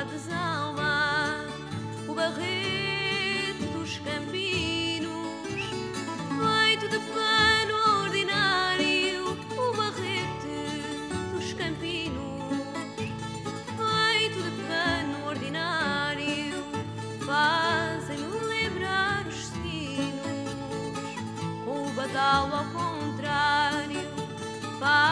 saudades não o barreto dos campinos feito de pano ordinário o barrete dos campinos feito de pano ordinário fazem-me lembrar os sinos com o badal ao contrário faz